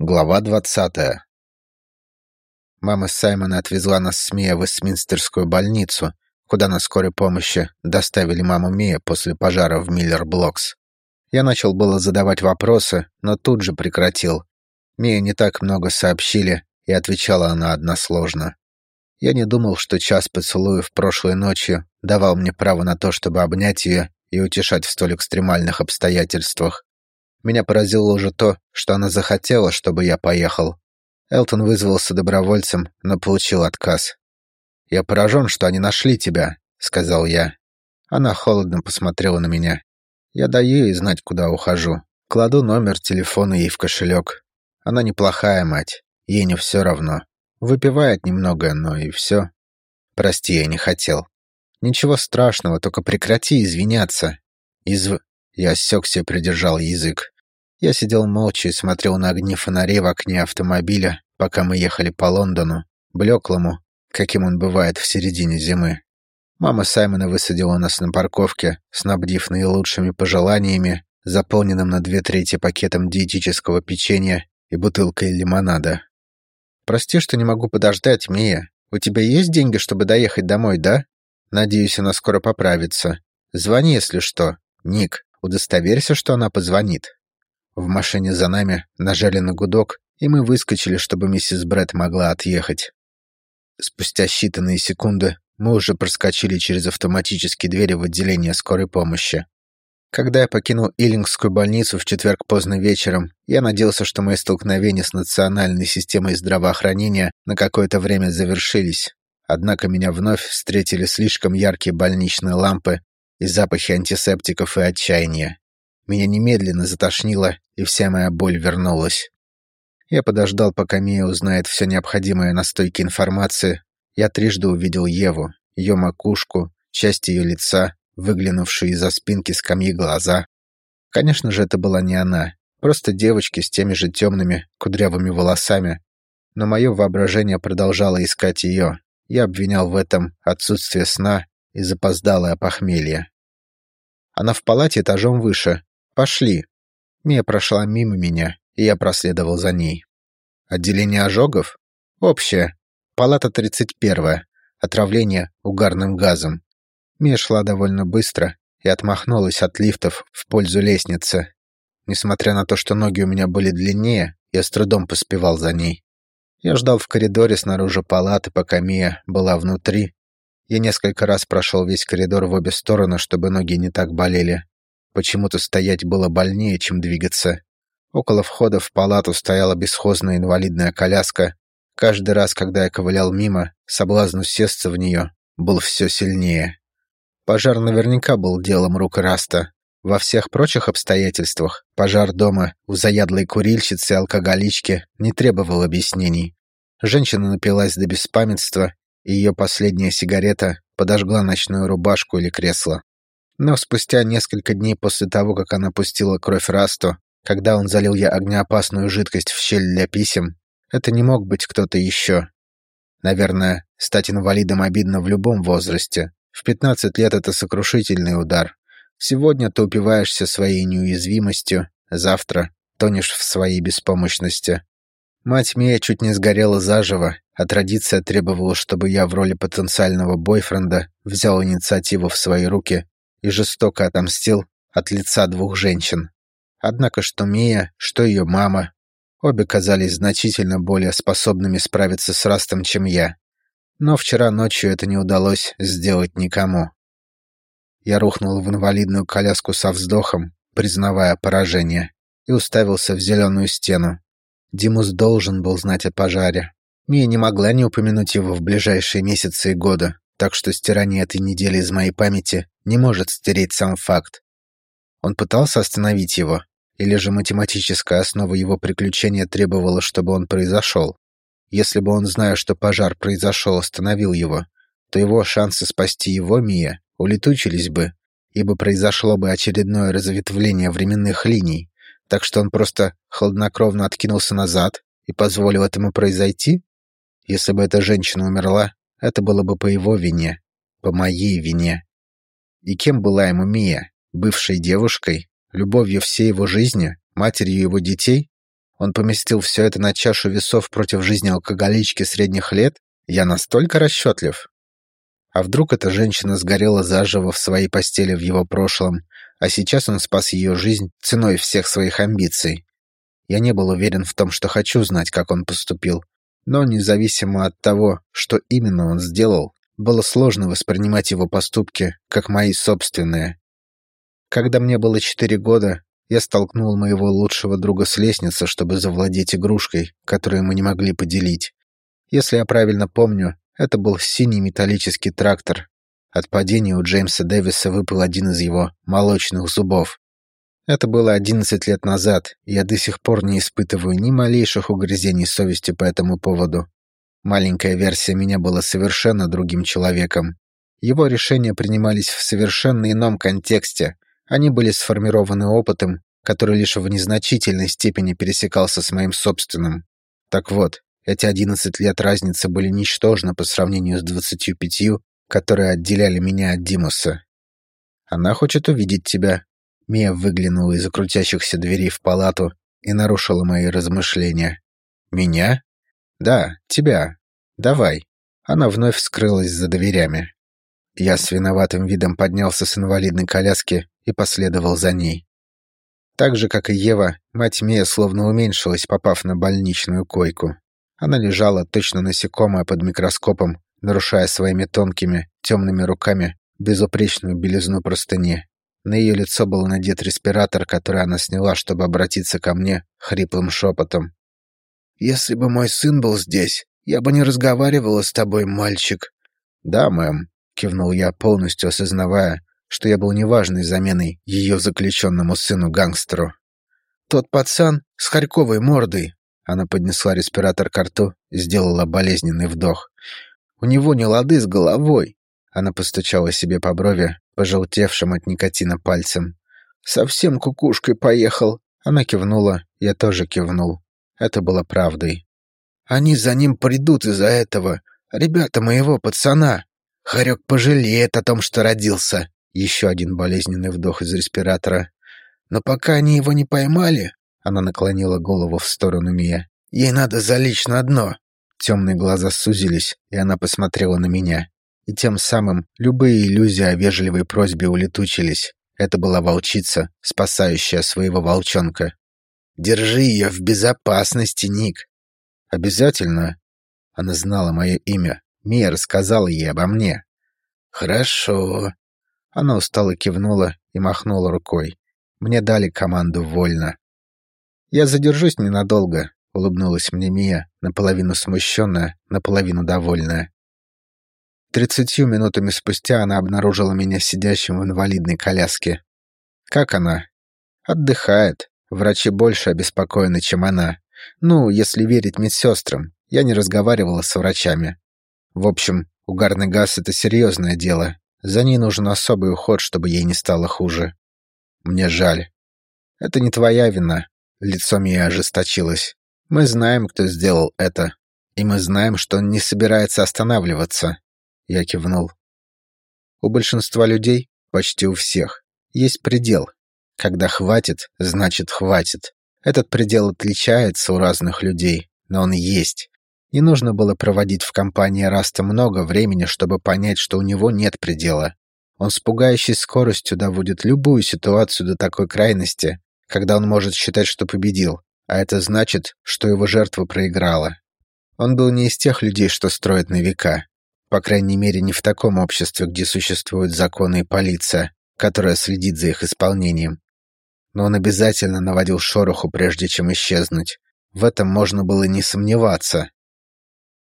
Глава двадцатая. Мама Саймона отвезла нас с Мия в Вестминстерскую больницу, куда на скорой помощи доставили маму Мия после пожара в Миллер-Блокс. Я начал было задавать вопросы, но тут же прекратил. Мия не так много сообщили, и отвечала она односложно. Я не думал, что час поцелуев прошлой ночью давал мне право на то, чтобы обнять ее и утешать в столь экстремальных обстоятельствах. Меня поразило уже то, что она захотела, чтобы я поехал. Элтон вызвался добровольцем, но получил отказ. «Я поражен, что они нашли тебя», — сказал я. Она холодно посмотрела на меня. Я даю ей знать, куда ухожу. Кладу номер телефона ей в кошелек. Она неплохая мать, ей не все равно. Выпивает немного, но и все. Прости, я не хотел. Ничего страшного, только прекрати извиняться. Изв... Я осекся придержал язык. Я сидел молча и смотрел на огни фонарей в окне автомобиля, пока мы ехали по Лондону, блеклому, каким он бывает в середине зимы. Мама Саймона высадила нас на парковке, снабдив наилучшими пожеланиями, заполненным на две трети пакетом диетического печенья и бутылкой лимонада. «Прости, что не могу подождать, Мия. У тебя есть деньги, чтобы доехать домой, да? Надеюсь, она скоро поправится. Звони, если что. Ник, Удостоверься, что она позвонит. В машине за нами нажали на гудок, и мы выскочили, чтобы миссис Брэд могла отъехать. Спустя считанные секунды мы уже проскочили через автоматические двери в отделение скорой помощи. Когда я покинул Иллингскую больницу в четверг поздно вечером, я надеялся, что мои столкновения с национальной системой здравоохранения на какое-то время завершились. Однако меня вновь встретили слишком яркие больничные лампы и запахи антисептиков и отчаяния. Меня немедленно затошнило, и вся моя боль вернулась. Я подождал, пока Мия узнает все необходимое на стойке информации. Я трижды увидел Еву, ее макушку, часть ее лица, выглянувшие из-за спинки скамьи глаза. Конечно же, это была не она, просто девочки с теми же темными, кудрявыми волосами. Но мое воображение продолжало искать ее. Я обвинял в этом отсутствие сна и запоздалое похмелье. Она в палате этажом выше. Пошли. Мия прошла мимо меня, и я проследовал за ней. Отделение ожогов? Общее. Палата 31. Отравление угарным газом. Мия шла довольно быстро и отмахнулась от лифтов в пользу лестницы. Несмотря на то, что ноги у меня были длиннее, я с трудом поспевал за ней. Я ждал в коридоре снаружи палаты, пока Мия была внутри, я несколько раз прошел весь коридор в обе стороны, чтобы ноги не так болели. Почему-то стоять было больнее, чем двигаться. Около входа в палату стояла бесхозная инвалидная коляска. Каждый раз, когда я ковылял мимо, соблазн усесться в нее был все сильнее. Пожар наверняка был делом рук Раста. Во всех прочих обстоятельствах пожар дома у заядлой курильщицы и алкоголички не требовал объяснений. Женщина напилась до беспамятства ее последняя сигарета подожгла ночную рубашку или кресло. Но спустя несколько дней после того, как она пустила кровь Расту, когда он залил я огнеопасную жидкость в щель для писем, это не мог быть кто-то еще. Наверное, стать инвалидом обидно в любом возрасте. В 15 лет это сокрушительный удар. Сегодня ты упиваешься своей неуязвимостью, завтра тонешь в своей беспомощности. Мать Мия чуть не сгорела заживо, а традиция требовала, чтобы я в роли потенциального бойфренда взял инициативу в свои руки и жестоко отомстил от лица двух женщин. Однако что Мия, что ее мама, обе казались значительно более способными справиться с Растом, чем я. Но вчера ночью это не удалось сделать никому. Я рухнул в инвалидную коляску со вздохом, признавая поражение, и уставился в зеленую стену. Димус должен был знать о пожаре. Мия не могла не упомянуть его в ближайшие месяцы и годы, так что стирание этой недели из моей памяти не может стереть сам факт. Он пытался остановить его, или же математическая основа его приключения требовала, чтобы он произошел. Если бы он, зная, что пожар произошел, остановил его, то его шансы спасти его, Мия, улетучились бы, ибо произошло бы очередное разветвление временных линий, так что он просто хладнокровно откинулся назад и позволил этому произойти? Если бы эта женщина умерла, это было бы по его вине, по моей вине. И кем была ему Мия? Бывшей девушкой? Любовью всей его жизни? Матерью его детей? Он поместил все это на чашу весов против жизни алкоголички средних лет? Я настолько расчетлив? А вдруг эта женщина сгорела заживо в своей постели в его прошлом, а сейчас он спас ее жизнь ценой всех своих амбиций? Я не был уверен в том, что хочу знать, как он поступил. Но независимо от того, что именно он сделал, было сложно воспринимать его поступки как мои собственные. Когда мне было четыре года, я столкнул моего лучшего друга с лестницы, чтобы завладеть игрушкой, которую мы не могли поделить. Если я правильно помню, это был синий металлический трактор. От падения у Джеймса Дэвиса выпал один из его молочных зубов. Это было 11 лет назад, и я до сих пор не испытываю ни малейших угрызений совести по этому поводу. Маленькая версия меня была совершенно другим человеком. Его решения принимались в совершенно ином контексте. Они были сформированы опытом, который лишь в незначительной степени пересекался с моим собственным. Так вот, эти 11 лет разницы были ничтожны по сравнению с 25, которые отделяли меня от Димуса. Она хочет увидеть тебя, Мия выглянула из крутящихся дверей в палату и нарушила мои размышления. «Меня?» «Да, тебя. Давай». Она вновь скрылась за дверями. Я с виноватым видом поднялся с инвалидной коляски и последовал за ней. Так же, как и Ева, мать Мия словно уменьшилась, попав на больничную койку. Она лежала точно насекомая под микроскопом, нарушая своими тонкими, темными руками безупречную белизну простыни. На ее лицо был надет респиратор, который она сняла, чтобы обратиться ко мне хриплым шепотом. «Если бы мой сын был здесь, я бы не разговаривала с тобой, мальчик». «Да, мэм», — кивнул я, полностью осознавая, что я был неважной заменой ее заключенному сыну-гангстеру. «Тот пацан с харьковой мордой». Она поднесла респиратор к рту сделала болезненный вдох. «У него не лады с головой». Она постучала себе по брови, пожелтевшим от никотина пальцем. «Совсем кукушкой поехал!» Она кивнула, я тоже кивнул. Это было правдой. «Они за ним придут из-за этого. Ребята моего пацана. Харек пожалеет о том, что родился». Еще один болезненный вдох из респиратора. «Но пока они его не поймали...» Она наклонила голову в сторону Мия. «Ей надо залечь на дно». Темные глаза сузились, и она посмотрела на меня и тем самым любые иллюзии о вежливой просьбе улетучились. Это была волчица, спасающая своего волчонка. «Держи ее в безопасности, Ник!» «Обязательно!» Она знала мое имя. Мия рассказала ей обо мне. «Хорошо!» Она устало кивнула и махнула рукой. Мне дали команду вольно. «Я задержусь ненадолго», — улыбнулась мне Мия, наполовину смущенная, наполовину довольная. Тридцатью минутами спустя она обнаружила меня сидящим в инвалидной коляске. Как она? Отдыхает. Врачи больше обеспокоены, чем она. Ну, если верить медсестрам. Я не разговаривала с врачами. В общем, угарный газ — это серьезное дело. За ней нужен особый уход, чтобы ей не стало хуже. Мне жаль. Это не твоя вина. Лицо Мии ожесточилось. Мы знаем, кто сделал это. И мы знаем, что он не собирается останавливаться. Я кивнул. У большинства людей, почти у всех, есть предел. Когда хватит, значит хватит. Этот предел отличается у разных людей, но он есть. Не нужно было проводить в компании Раста много времени, чтобы понять, что у него нет предела. Он с пугающей скоростью доводит любую ситуацию до такой крайности, когда он может считать, что победил, а это значит, что его жертва проиграла. Он был не из тех людей, что строят на века. По крайней мере, не в таком обществе, где существуют законы и полиция, которая следит за их исполнением. Но он обязательно наводил шороху, прежде чем исчезнуть. В этом можно было не сомневаться.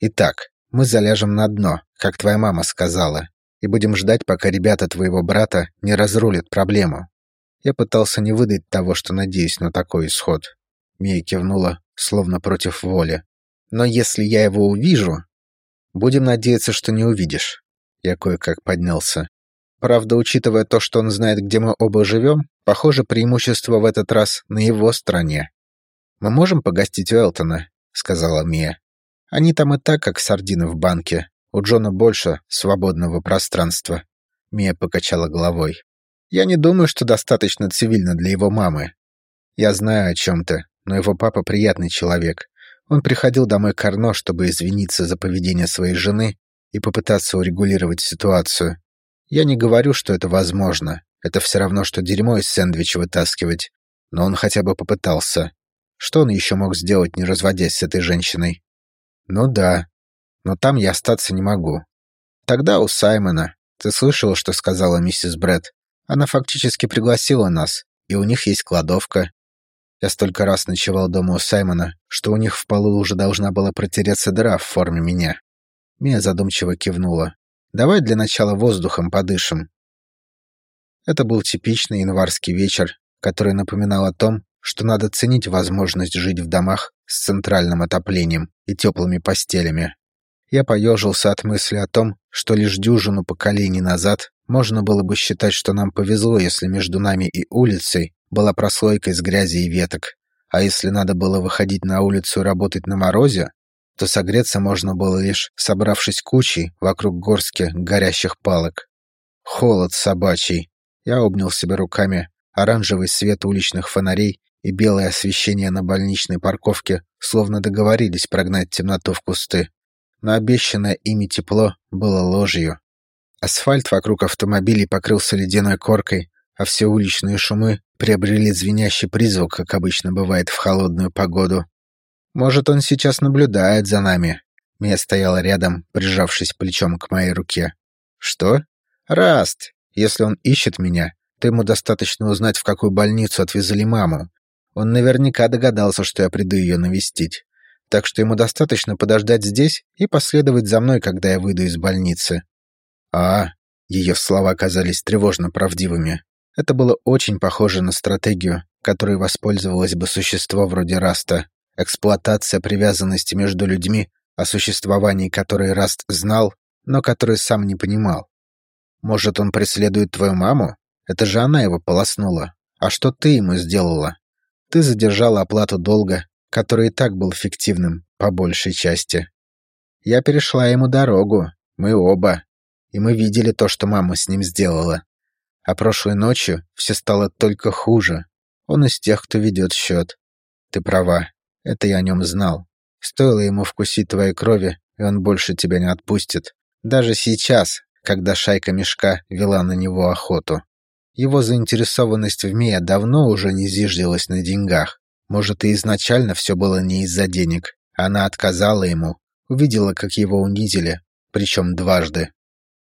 Итак, мы заляжем на дно, как твоя мама сказала, и будем ждать, пока ребята твоего брата не разрулят проблему. Я пытался не выдать того, что надеюсь на такой исход. Мия кивнула, словно против воли. Но если я его увижу, Будем надеяться, что не увидишь. Я кое-как поднялся. Правда, учитывая то, что он знает, где мы оба живем, похоже, преимущество в этот раз на его стороне. «Мы можем погостить у Элтона», — сказала Мия. «Они там и так, как сардины в банке. У Джона больше свободного пространства». Мия покачала головой. «Я не думаю, что достаточно цивильно для его мамы. Я знаю о чем ты, но его папа приятный человек. Он приходил домой к Арно, чтобы извиниться за поведение своей жены и попытаться урегулировать ситуацию. Я не говорю, что это возможно. Это все равно, что дерьмо из сэндвича вытаскивать. Но он хотя бы попытался. Что он еще мог сделать, не разводясь с этой женщиной? Ну да. Но там я остаться не могу. Тогда у Саймона. Ты слышала, что сказала миссис Брэд? Она фактически пригласила нас, и у них есть кладовка. Я столько раз ночевал дома у Саймона, что у них в полу уже должна была протереться дыра в форме меня. Мия задумчиво кивнула. «Давай для начала воздухом подышим». Это был типичный январский вечер, который напоминал о том, что надо ценить возможность жить в домах с центральным отоплением и теплыми постелями. Я поежился от мысли о том, что лишь дюжину поколений назад можно было бы считать, что нам повезло, если между нами и улицей была прослойка из грязи и веток, а если надо было выходить на улицу и работать на морозе, то согреться можно было лишь собравшись кучей вокруг горстки горящих палок. Холод собачий. Я обнял себя руками. Оранжевый свет уличных фонарей и белое освещение на больничной парковке словно договорились прогнать темноту в кусты. Но обещанное ими тепло было ложью. Асфальт вокруг автомобилей покрылся ледяной коркой, а все уличные шумы приобрели звенящий призвук, как обычно бывает в холодную погоду. Может, он сейчас наблюдает за нами. Мия стояла рядом, прижавшись плечом к моей руке. Что? Раст. Если он ищет меня, то ему достаточно узнать, в какую больницу отвезли маму. Он наверняка догадался, что я приду ее навестить. Так что ему достаточно подождать здесь и последовать за мной, когда я выйду из больницы. А, ее слова оказались тревожно правдивыми. Это было очень похоже на стратегию, которой воспользовалось бы существо вроде Раста. Эксплуатация привязанности между людьми, о существовании которой Раст знал, но который сам не понимал. Может, он преследует твою маму? Это же она его полоснула. А что ты ему сделала? Ты задержала оплату долга, который и так был фиктивным, по большей части. Я перешла ему дорогу, мы оба, и мы видели то, что мама с ним сделала. А прошлой ночью все стало только хуже. Он из тех, кто ведет счет. Ты права. Это я о нем знал. Стоило ему вкусить твоей крови, и он больше тебя не отпустит. Даже сейчас, когда шайка мешка вела на него охоту. Его заинтересованность в Мия давно уже не зиждилась на деньгах. Может, и изначально все было не из-за денег. Она отказала ему, увидела, как его унизили, причем дважды.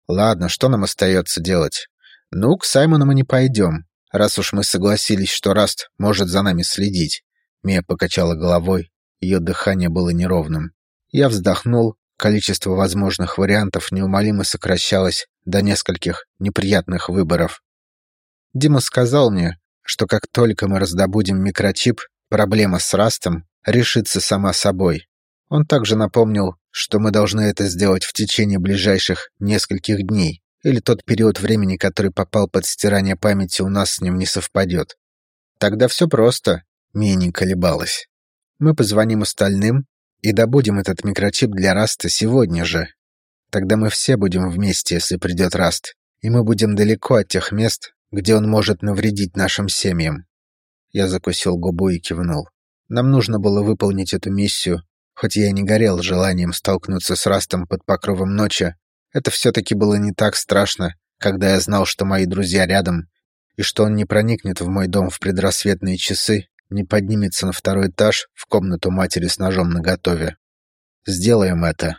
Ладно, что нам остается делать? «Ну, к Саймону мы не пойдем, раз уж мы согласились, что Раст может за нами следить». Мия покачала головой, ее дыхание было неровным. Я вздохнул, количество возможных вариантов неумолимо сокращалось до нескольких неприятных выборов. Дима сказал мне, что как только мы раздобудем микрочип, проблема с Растом решится сама собой. Он также напомнил, что мы должны это сделать в течение ближайших нескольких дней или тот период времени, который попал под стирание памяти, у нас с ним не совпадет. Тогда все просто, Мия не колебалась. Мы позвоним остальным и добудем этот микрочип для Раста сегодня же. Тогда мы все будем вместе, если придет Раст, и мы будем далеко от тех мест, где он может навредить нашим семьям. Я закусил губу и кивнул. Нам нужно было выполнить эту миссию, хоть я и не горел желанием столкнуться с Растом под покровом ночи, это все-таки было не так страшно, когда я знал, что мои друзья рядом, и что он не проникнет в мой дом в предрассветные часы, не поднимется на второй этаж в комнату матери с ножом наготове. Сделаем это.